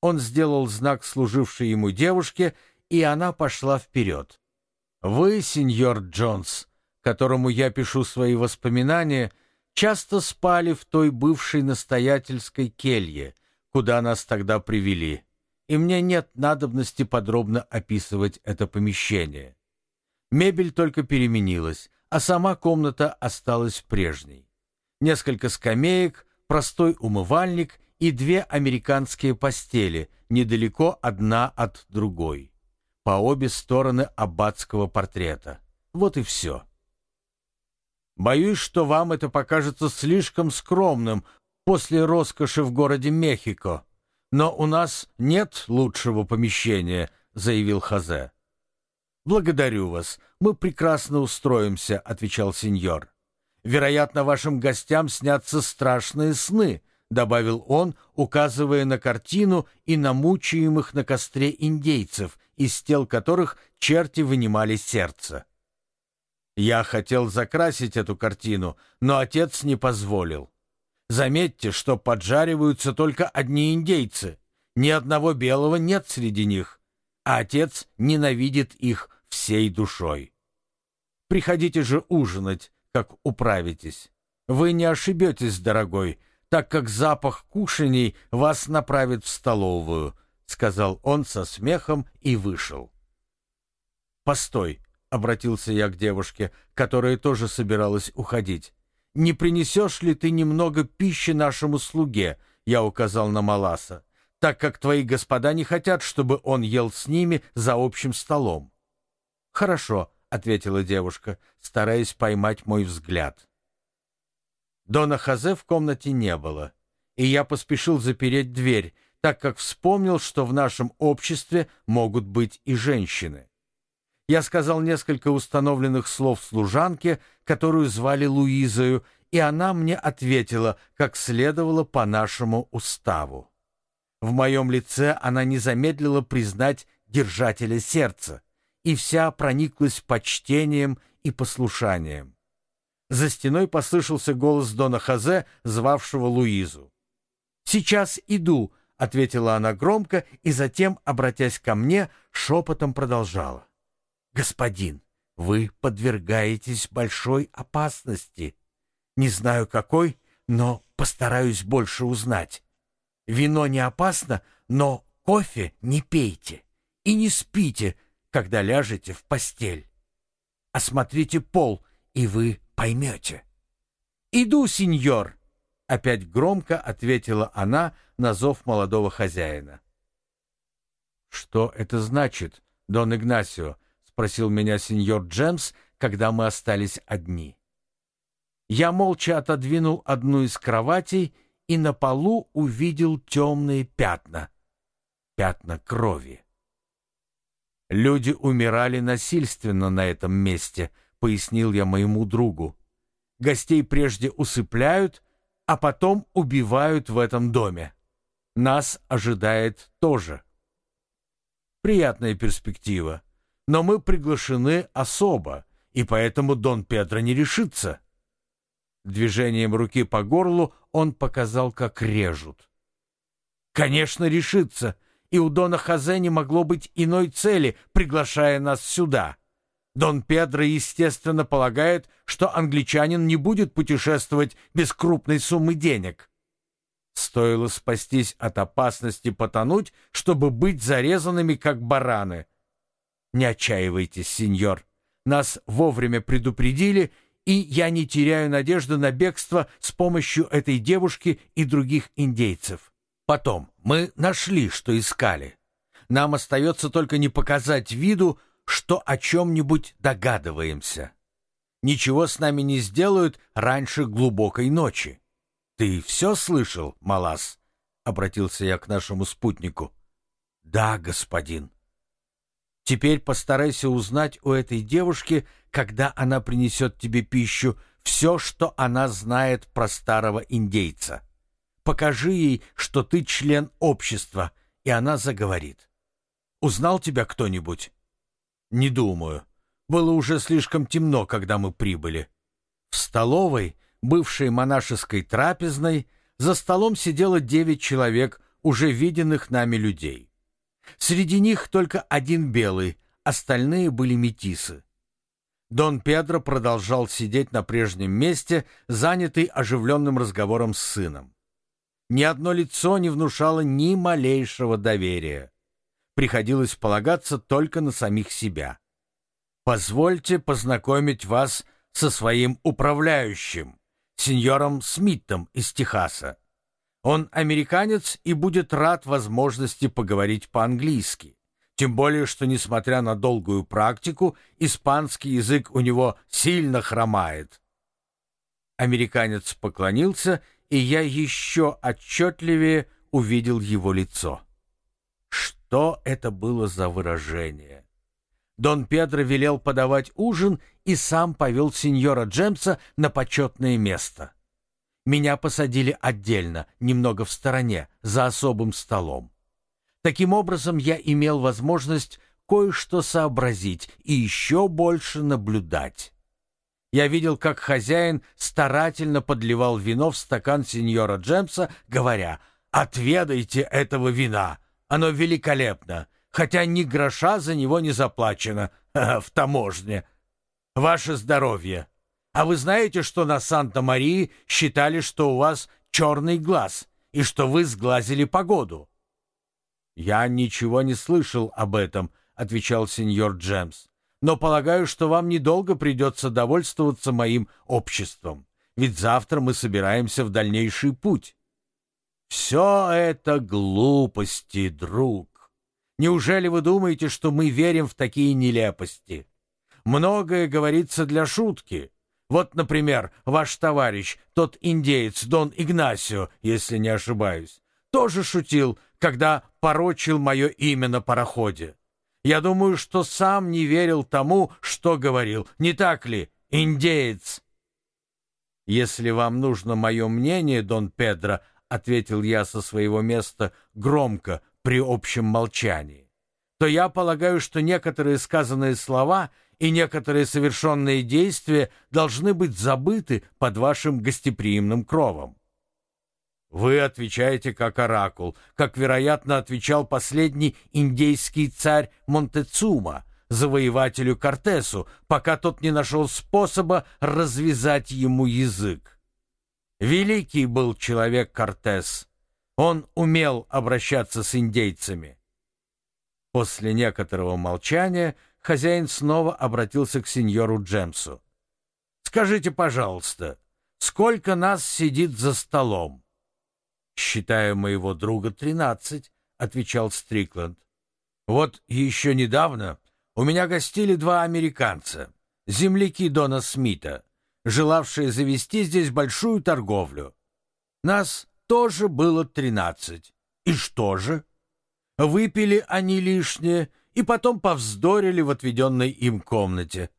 Он сделал знак служившей ему девушке, и она пошла вперед. «Вы, сеньор Джонс, которому я пишу свои воспоминания, часто спали в той бывшей настоятельской келье, куда нас тогда привели, и мне нет надобности подробно описывать это помещение. Мебель только переменилась, а сама комната осталась прежней. Несколько скамеек, простой умывальник и две американские постели, недалеко одна от другой, по обе стороны аббатского портрета. Вот и все. Боюсь, что вам это покажется слишком скромным после роскоши в городе Мехико, но у нас нет лучшего помещения, заявил Хазе. Благодарю вас, мы прекрасно устроимся, отвечал сеньор. Вероятно, вашим гостям снятся страшные сны, добавил он, указывая на картину и на мучаемых на костре индейцев, из тел которых черти вынимали сердце. Я хотел закрасить эту картину, но отец не позволил. Заметьте, что поджариваются только одни индейцы. Ни одного белого нет среди них, а отец ненавидит их всей душой. Приходите же ужинать, как управитесь. Вы не ошибетесь, дорогой, так как запах кушаний вас направит в столовую», — сказал он со смехом и вышел. «Постой», — обратился я к девушке, которая тоже собиралась уходить. «Не принесешь ли ты немного пищи нашему слуге?» — я указал на Маласа, «так как твои господа не хотят, чтобы он ел с ними за общим столом». «Хорошо», — ответила девушка, стараясь поймать мой взгляд. Дона Хазе в комнате не было, и я поспешил запереть дверь, так как вспомнил, что в нашем обществе могут быть и женщины. Я сказал несколько установленных слов служанке, которую звали Луизою, и она мне ответила, как следовало по нашему уставу. В моем лице она не замедлила признать держателя сердца, и вся прониклась почтением и послушанием. За стеной послышался голос Дона Хазе, звавшего Луизу. «Сейчас иду», — ответила она громко и затем, обратясь ко мне, шепотом продолжала. «Господин, вы подвергаетесь большой опасности. Не знаю какой, но постараюсь больше узнать. Вино не опасно, но кофе не пейте и не спите, когда ляжете в постель. Осмотрите пол, и вы поймете. «Иду, сеньор!» — опять громко ответила она на зов молодого хозяина. «Что это значит, Дон Игнасио?» — спросил меня сеньор Джемс, когда мы остались одни. Я молча отодвинул одну из кроватей и на полу увидел темные пятна. Пятна крови. Люди умирали насильственно на этом месте —— пояснил я моему другу. «Гостей прежде усыпляют, а потом убивают в этом доме. Нас ожидает тоже». Приятная перспектива, но мы приглашены особо, и поэтому Дон Педро не решится. Движением руки по горлу он показал, как режут. «Конечно, решится, и у Дона Хозе не могло быть иной цели, приглашая нас сюда». Дон Педро, естественно, полагает, что англичанин не будет путешествовать без крупной суммы денег. Стоило спастись от опасности потонуть, чтобы быть зарезанными, как бараны. Не отчаивайтесь, сеньор. Нас вовремя предупредили, и я не теряю надежды на бегство с помощью этой девушки и других индейцев. Потом, мы нашли, что искали. Нам остается только не показать виду, что о чем-нибудь догадываемся. Ничего с нами не сделают раньше глубокой ночи. Ты все слышал, Малас? Обратился я к нашему спутнику. Да, господин. Теперь постарайся узнать у этой девушки, когда она принесет тебе пищу, все, что она знает про старого индейца. Покажи ей, что ты член общества, и она заговорит. Узнал тебя кто-нибудь? «Не думаю. Было уже слишком темно, когда мы прибыли. В столовой, бывшей монашеской трапезной, за столом сидело девять человек, уже виденных нами людей. Среди них только один белый, остальные были метисы. Дон Педро продолжал сидеть на прежнем месте, занятый оживленным разговором с сыном. Ни одно лицо не внушало ни малейшего доверия. Приходилось полагаться только на самих себя. «Позвольте познакомить вас со своим управляющим, сеньором Смитом из Техаса. Он американец и будет рад возможности поговорить по-английски. Тем более, что, несмотря на долгую практику, испанский язык у него сильно хромает. Американец поклонился, и я еще отчетливее увидел его лицо. Что это было за выражение? Дон Педро велел подавать ужин и сам повел сеньора Джемса на почетное место. Меня посадили отдельно, немного в стороне, за особым столом. Таким образом, я имел возможность кое-что сообразить и еще больше наблюдать. Я видел, как хозяин старательно подливал вино в стакан сеньора Джемса, говоря «Отведайте этого вина, оно великолепно, хотя ни гроша за него не заплачено в таможне. Ваше здоровье! А вы знаете, что на Санта-Марии считали, что у вас черный глаз и что вы сглазили погоду?» «Я ничего не слышал об этом», — отвечал сеньор Джемс. «Но полагаю, что вам недолго придется довольствоваться моим обществом, ведь завтра мы собираемся в дальнейший путь». «Все это глупости, друг. Неужели вы думаете, что мы верим в такие нелепости? Многое говорится для шутки. Вот, например, ваш товарищ, тот индеец Дон Игнасио, если не ошибаюсь, тоже шутил, когда порочил мое имя на пароходе. Я думаю, что сам не верил тому, что говорил. Не так ли, индеец? Если вам нужно мое мнение, Дон Педро, ответил я со своего места громко при общем молчании, то я полагаю, что некоторые сказанные слова и некоторые совершенные действия должны быть забыты под вашим гостеприимным кровом. Вы отвечаете как оракул, как, вероятно, отвечал последний индейский царь Монтецума, завоевателю Кортесу, пока тот не нашел способа развязать ему язык. Великий был человек Кортес. Он умел обращаться с индейцами. После некоторого молчания хозяин снова обратился к сеньору Джемсу. «Скажите, пожалуйста, сколько нас сидит за столом?» «Считаю моего друга тринадцать», — отвечал Стрикленд. «Вот еще недавно у меня гостили два американца, земляки Дона Смита, желавшие завести здесь большую торговлю. Нас тоже было тринадцать. И что же? Выпили они лишнее и потом повздорили в отведенной им комнате.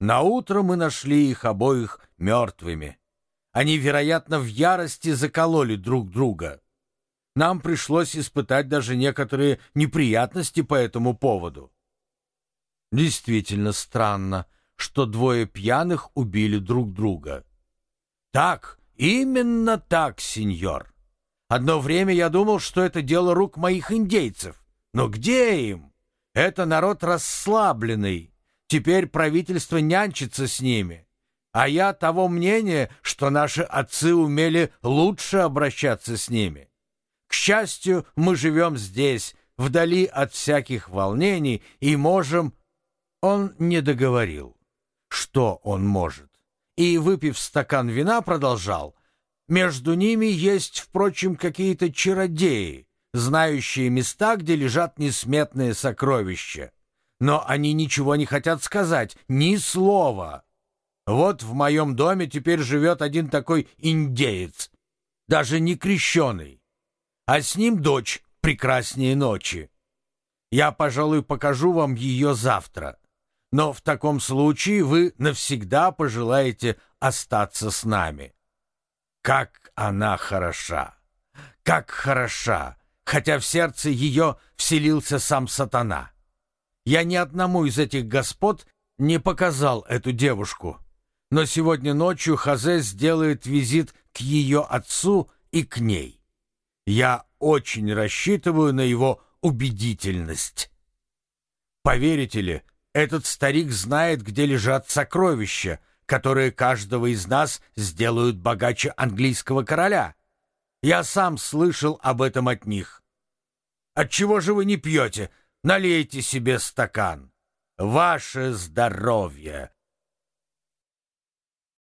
На утро мы нашли их обоих мертвыми. Они, вероятно, в ярости закололи друг друга. Нам пришлось испытать даже некоторые неприятности по этому поводу. Действительно странно, что двое пьяных убили друг друга. Так, именно так, сеньор. Одно время я думал, что это дело рук моих индейцев. Но где им? Это народ расслабленный. Теперь правительство нянчится с ними. А я того мнения, что наши отцы умели лучше обращаться с ними. К счастью, мы живем здесь, вдали от всяких волнений, и можем... Он не договорил, что он может. И, выпив стакан вина, продолжал. Между ними есть, впрочем, какие-то чародеи, знающие места, где лежат несметные сокровища. Но они ничего не хотят сказать, ни слова. Вот в моем доме теперь живет один такой индеец, даже не крещеный, а с ним дочь прекраснее ночи. Я, пожалуй, покажу вам ее завтра, но в таком случае вы навсегда пожелаете остаться с нами. Как она хороша! Как хороша! Хотя в сердце ее вселился сам сатана. Я ни одному из этих господ не показал эту девушку, но сегодня ночью Хазе сделает визит к ее отцу и к ней. Я очень рассчитываю на его убедительность. Поверите ли, этот старик знает, где лежат сокровища, которые каждого из нас сделают богаче английского короля. Я сам слышал об этом от них. Отчего же вы не пьете? Налейте себе стакан. Ваше здоровье!